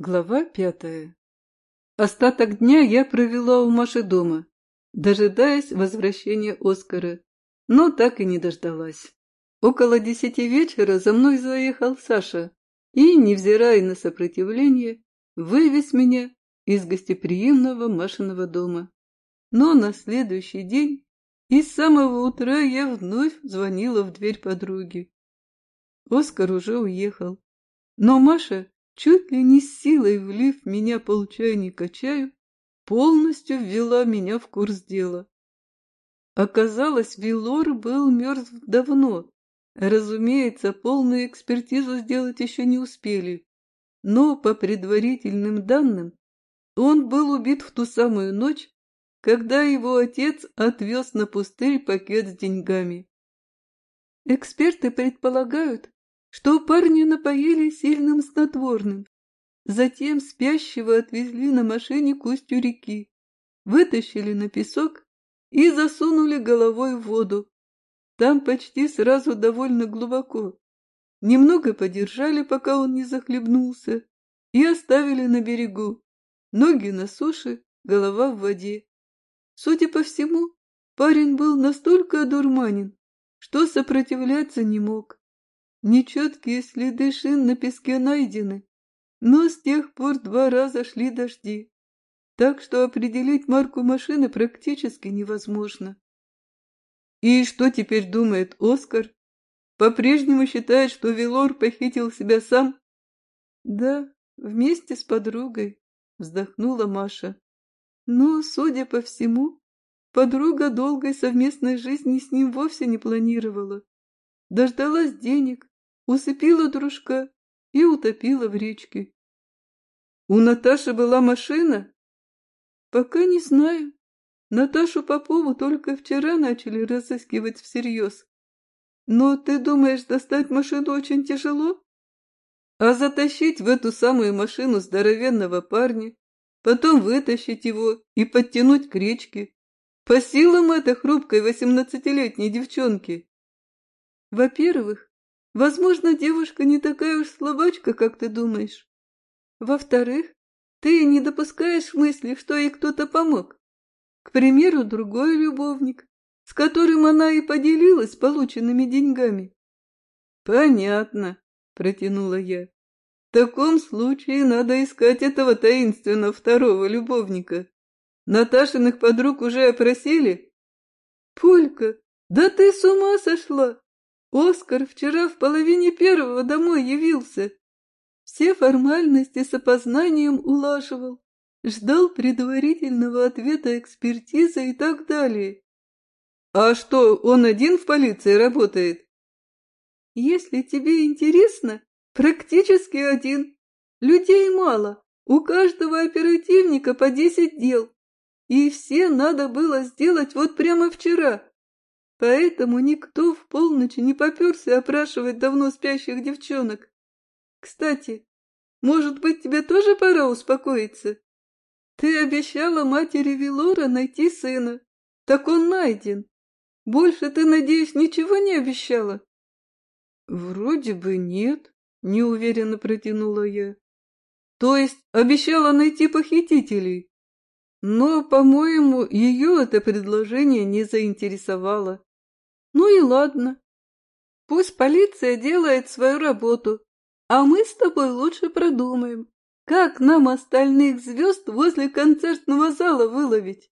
Глава пятая. Остаток дня я провела у Маши дома, дожидаясь возвращения Оскара, но так и не дождалась. Около десяти вечера за мной заехал Саша и, невзирая на сопротивление, вывез меня из гостеприимного Машиного дома. Но на следующий день и с самого утра я вновь звонила в дверь подруги. Оскар уже уехал, но Маша чуть ли не силой влив меня полчайника чаю, полностью ввела меня в курс дела. Оказалось, Вилор был мертв давно. Разумеется, полную экспертизу сделать еще не успели, но по предварительным данным он был убит в ту самую ночь, когда его отец отвез на пустырь пакет с деньгами. Эксперты предполагают, что парня напоили сильным снотворным. Затем спящего отвезли на машине к устью реки, вытащили на песок и засунули головой в воду. Там почти сразу довольно глубоко. Немного подержали, пока он не захлебнулся, и оставили на берегу. Ноги на суше, голова в воде. Судя по всему, парень был настолько одурманен, что сопротивляться не мог. Нечеткие следы шин на песке найдены, но с тех пор два раза шли дожди, так что определить марку машины практически невозможно. И что теперь думает Оскар? По-прежнему считает, что Велор похитил себя сам? Да, вместе с подругой, вздохнула Маша. Но, судя по всему, подруга долгой совместной жизни с ним вовсе не планировала. Дождалась денег, усыпила дружка и утопила в речке. У Наташи была машина? Пока не знаю. Наташу Попову только вчера начали разыскивать всерьез. Но ты думаешь, достать машину очень тяжело? А затащить в эту самую машину здоровенного парня, потом вытащить его и подтянуть к речке. По силам этой хрупкой восемнадцатилетней девчонки. Во-первых, Возможно, девушка не такая уж слабачка, как ты думаешь. Во-вторых, ты не допускаешь мысли, что ей кто-то помог. К примеру, другой любовник, с которым она и поделилась полученными деньгами. Понятно, протянула я. В таком случае надо искать этого таинственного второго любовника. Наташиных подруг уже опросили? Полька, да ты с ума сошла! Оскар вчера в половине первого домой явился. Все формальности с опознанием улаживал, ждал предварительного ответа экспертизы и так далее. А что, он один в полиции работает? Если тебе интересно, практически один. Людей мало, у каждого оперативника по десять дел. И все надо было сделать вот прямо вчера. Поэтому никто в полночь не поперся опрашивать давно спящих девчонок. Кстати, может быть, тебе тоже пора успокоиться? Ты обещала матери Вилора найти сына. Так он найден. Больше ты, надеюсь, ничего не обещала? Вроде бы нет, неуверенно протянула я. То есть обещала найти похитителей. Но, по-моему, ее это предложение не заинтересовало. Ну и ладно. Пусть полиция делает свою работу, а мы с тобой лучше продумаем, как нам остальных звезд возле концертного зала выловить.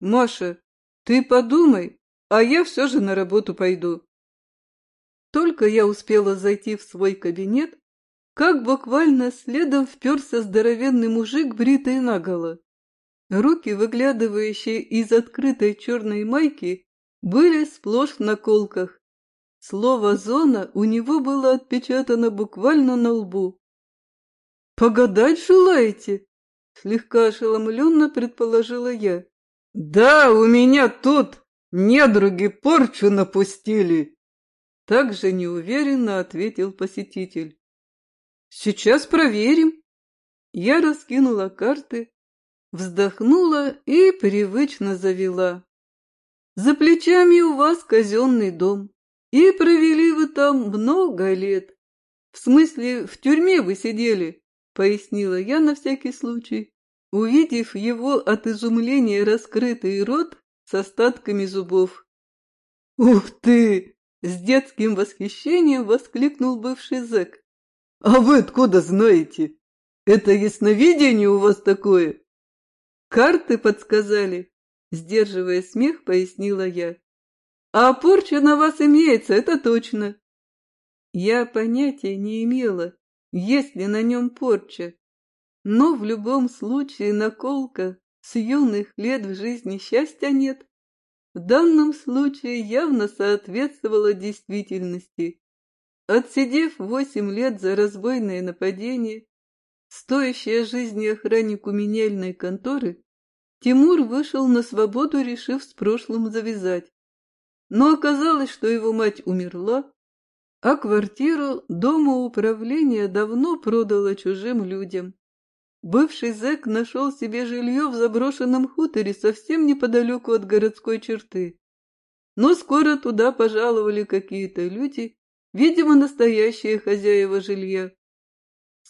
Маша, ты подумай, а я все же на работу пойду. Только я успела зайти в свой кабинет, как буквально следом вперся здоровенный мужик, бритый наголо. Руки, выглядывающие из открытой черной майки, были сплошь в наколках. Слово «зона» у него было отпечатано буквально на лбу. «Погадать желаете?» — слегка ошеломленно предположила я. «Да, у меня тут недруги порчу напустили!» Так же неуверенно ответил посетитель. «Сейчас проверим». Я раскинула карты, вздохнула и привычно завела. За плечами у вас казенный дом, и провели вы там много лет. В смысле, в тюрьме вы сидели, пояснила я на всякий случай, увидев его от изумления раскрытый рот с остатками зубов. «Ух ты!» — с детским восхищением воскликнул бывший зэк. «А вы откуда знаете? Это ясновидение у вас такое?» «Карты подсказали», — сдерживая смех, пояснила я. «А порча на вас имеется, это точно». Я понятия не имела, есть ли на нем порча, но в любом случае наколка с юных лет в жизни счастья нет. В данном случае явно соответствовала действительности. Отсидев восемь лет за разбойное нападение, стоящее жизни охраннику меняльной конторы, Тимур вышел на свободу, решив с прошлым завязать. Но оказалось, что его мать умерла, а квартиру дома управления давно продала чужим людям. Бывший зэк нашел себе жилье в заброшенном хуторе совсем неподалеку от городской черты. Но скоро туда пожаловали какие-то люди, видимо, настоящие хозяева жилья.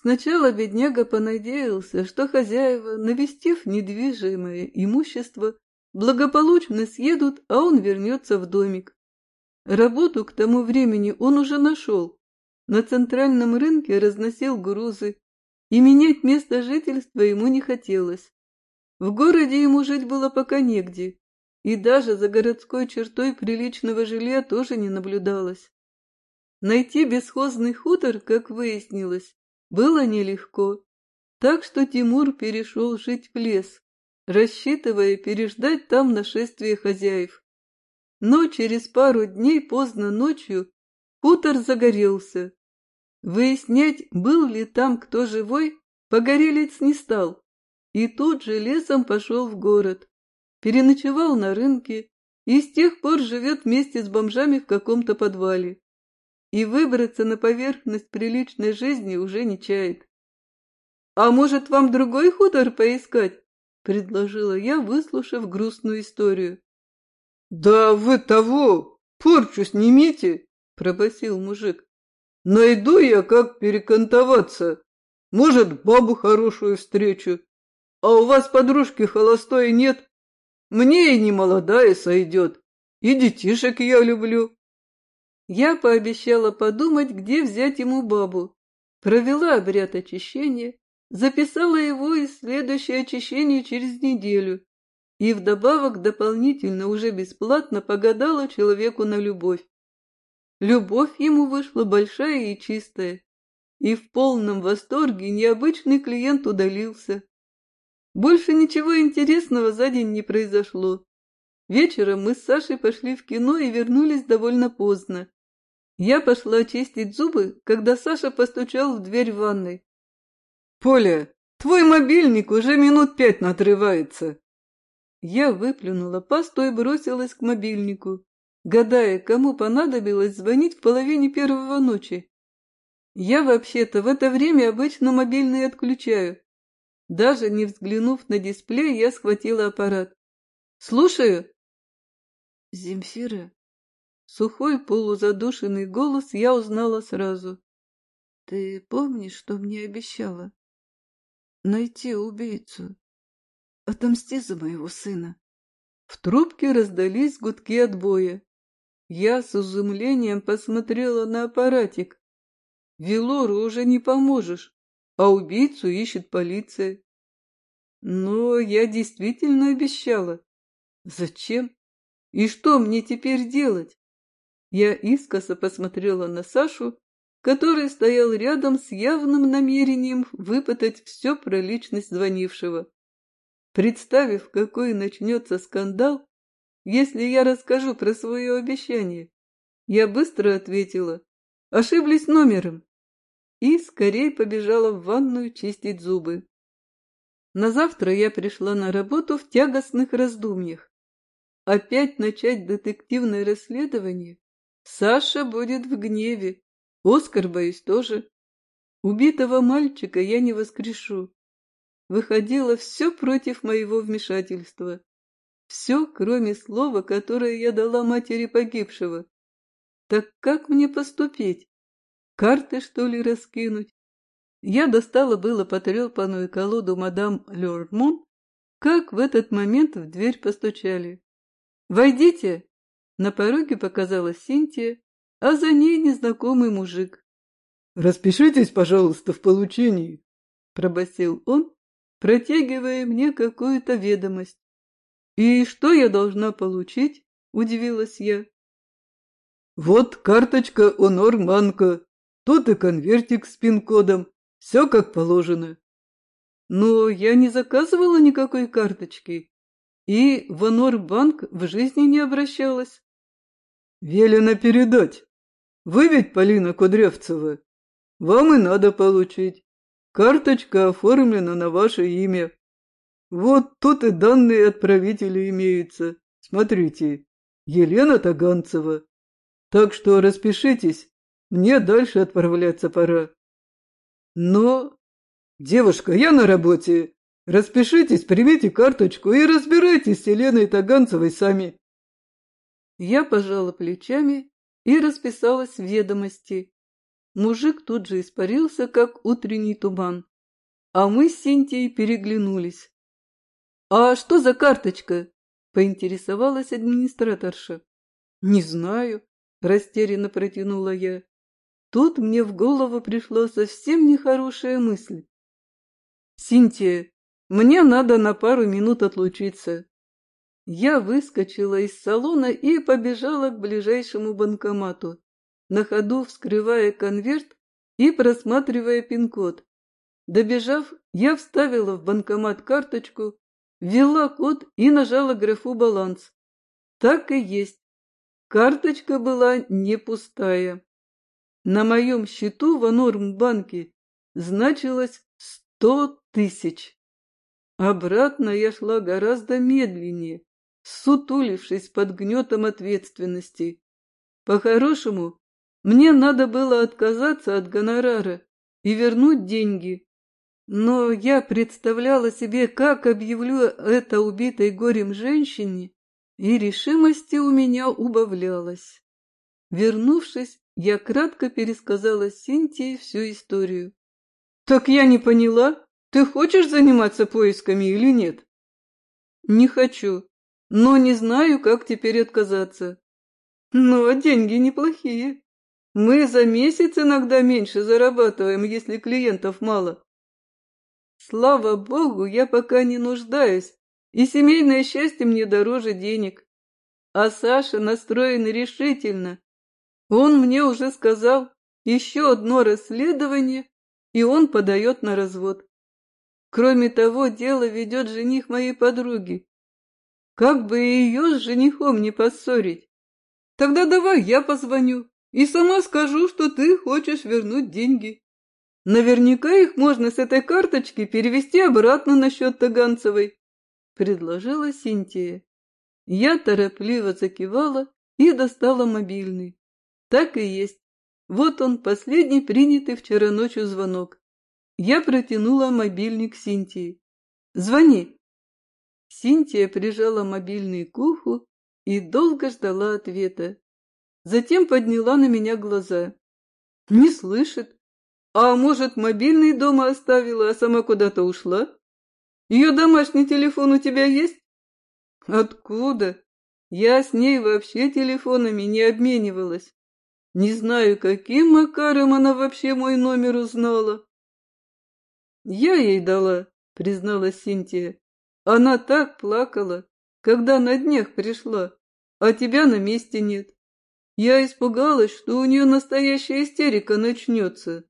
Сначала бедняга понадеялся, что хозяева, навестив недвижимое имущество, благополучно съедут, а он вернется в домик. Работу к тому времени он уже нашел. На центральном рынке разносил грузы, и менять место жительства ему не хотелось. В городе ему жить было пока негде, и даже за городской чертой приличного жилья тоже не наблюдалось. Найти бесхозный хутор, как выяснилось, было нелегко, так что Тимур перешел жить в лес, рассчитывая переждать там нашествие хозяев. Но через пару дней поздно ночью хутор загорелся, Выяснять, был ли там кто живой, погорелец не стал, и тут же лесом пошел в город. Переночевал на рынке и с тех пор живет вместе с бомжами в каком-то подвале. И выбраться на поверхность приличной жизни уже не чает. «А может, вам другой хутор поискать?» — предложила я, выслушав грустную историю. «Да вы того! Порчу снимите!» — пробасил мужик. Найду я, как перекантоваться. Может, бабу хорошую встречу. А у вас подружки холостой нет? Мне и не молодая сойдет. И детишек я люблю. Я пообещала подумать, где взять ему бабу. Провела обряд очищения, записала его и следующее очищение через неделю. И вдобавок дополнительно уже бесплатно погадала человеку на любовь. Любовь ему вышла большая и чистая, и в полном восторге необычный клиент удалился. Больше ничего интересного за день не произошло. Вечером мы с Сашей пошли в кино и вернулись довольно поздно. Я пошла чистить зубы, когда Саша постучал в дверь ванной. «Поля, твой мобильник уже минут пять надрывается!» Я выплюнула пасту и бросилась к мобильнику гадая, кому понадобилось звонить в половине первого ночи. Я вообще-то в это время обычно мобильный отключаю. Даже не взглянув на дисплей, я схватила аппарат. «Слушаю». «Земфира?» Сухой полузадушенный голос я узнала сразу. «Ты помнишь, что мне обещала? Найти убийцу. Отомсти за моего сына». В трубке раздались гудки отбоя. Я с изумлением посмотрела на аппаратик. Велору уже не поможешь, а убийцу ищет полиция. Но я действительно обещала. Зачем? И что мне теперь делать? Я искоса посмотрела на Сашу, который стоял рядом с явным намерением выпытать все про личность звонившего. Представив, какой начнется скандал, если я расскажу про свое обещание? Я быстро ответила. Ошиблись номером. И скорее побежала в ванную чистить зубы. На завтра я пришла на работу в тягостных раздумьях. Опять начать детективное расследование? Саша будет в гневе. Оскар, боюсь, тоже. Убитого мальчика я не воскрешу. Выходило все против моего вмешательства. Все, кроме слова, которое я дала матери погибшего. Так как мне поступить? Карты, что ли, раскинуть? Я достала было потрепанную колоду мадам Лёрмон, как в этот момент в дверь постучали. «Войдите!» На пороге показалась Синтия, а за ней незнакомый мужик. «Распишитесь, пожалуйста, в получении», — пробасил он, протягивая мне какую-то ведомость. «И что я должна получить?» — удивилась я. «Вот карточка Онор-Манко, тут и конвертик с пин-кодом, все как положено». «Но я не заказывала никакой карточки и в Онор-банк в жизни не обращалась». «Велено передать. Вы ведь Полина Кудрявцева. Вам и надо получить. Карточка оформлена на ваше имя. Вот тут и данные отправителя имеются. Смотрите, Елена Таганцева. Так что распишитесь, мне дальше отправляться пора. Но... Девушка, я на работе. Распишитесь, примите карточку и разбирайтесь с Еленой Таганцевой сами. Я пожала плечами и расписалась в ведомости. Мужик тут же испарился, как утренний туман. А мы с Синтией переглянулись. «А что за карточка?» — поинтересовалась администраторша. «Не знаю», — растерянно протянула я. Тут мне в голову пришла совсем нехорошая мысль. «Синтия, мне надо на пару минут отлучиться». Я выскочила из салона и побежала к ближайшему банкомату, на ходу вскрывая конверт и просматривая пин-код. Добежав, я вставила в банкомат карточку, ввела код и нажала графу «Баланс». Так и есть. Карточка была не пустая. На моем счету в Анормбанке значилось сто тысяч. Обратно я шла гораздо медленнее, сутулившись под гнетом ответственности. По-хорошему, мне надо было отказаться от гонорара и вернуть деньги. Но я представляла себе, как объявлю это убитой горем женщине, и решимости у меня убавлялось. Вернувшись, я кратко пересказала Синтии всю историю. «Так я не поняла, ты хочешь заниматься поисками или нет?» «Не хочу, но не знаю, как теперь отказаться». «Но деньги неплохие. Мы за месяц иногда меньше зарабатываем, если клиентов мало». «Слава богу, я пока не нуждаюсь, и семейное счастье мне дороже денег. А Саша настроен решительно. Он мне уже сказал, еще одно расследование, и он подает на развод. Кроме того, дело ведет жених моей подруги. Как бы ее с женихом не поссорить? Тогда давай я позвоню и сама скажу, что ты хочешь вернуть деньги. Наверняка их можно с этой карточки перевести обратно на счет Таганцевой предложила Синтия. Я торопливо закивала и достала мобильный. Так и есть. Вот он, последний принятый вчера ночью звонок. Я протянула мобильник Синтии. «Звони!» Синтия прижала мобильный к уху и долго ждала ответа. Затем подняла на меня глаза. «Не слышит. А может, мобильный дома оставила, а сама куда-то ушла?» Ее домашний телефон у тебя есть? Откуда? Я с ней вообще телефонами не обменивалась. Не знаю, каким макаром она вообще мой номер узнала. Я ей дала, призналась Синтия. Она так плакала, когда на днях пришла, а тебя на месте нет. Я испугалась, что у нее настоящая истерика начнется,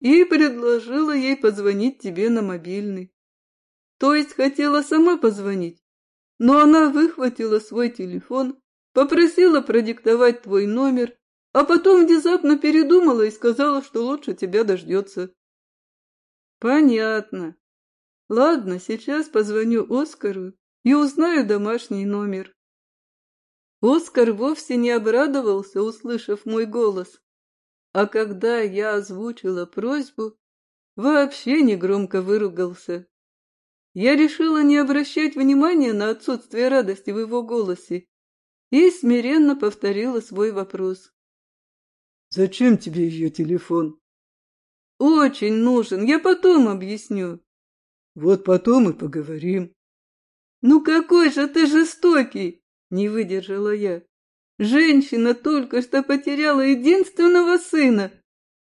и предложила ей позвонить тебе на мобильный. То есть хотела сама позвонить, но она выхватила свой телефон, попросила продиктовать твой номер, а потом внезапно передумала и сказала, что лучше тебя дождется. Понятно. Ладно, сейчас позвоню Оскару и узнаю домашний номер. Оскар вовсе не обрадовался, услышав мой голос. А когда я озвучила просьбу, вообще негромко выругался. Я решила не обращать внимания на отсутствие радости в его голосе и смиренно повторила свой вопрос. «Зачем тебе ее телефон?» Очень нужен. Я потом объясню. Вот потом и поговорим. Ну какой же ты жестокий! Не выдержала я. Женщина только что потеряла единственного сына.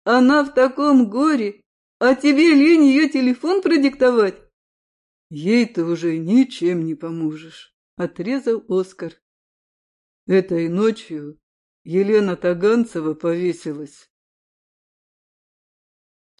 Она в таком горе, а тебе лень ее телефон продиктовать? Ей ты уже ничем не поможешь, отрезал Оскар. Этой ночью Елена Таганцева повесилась.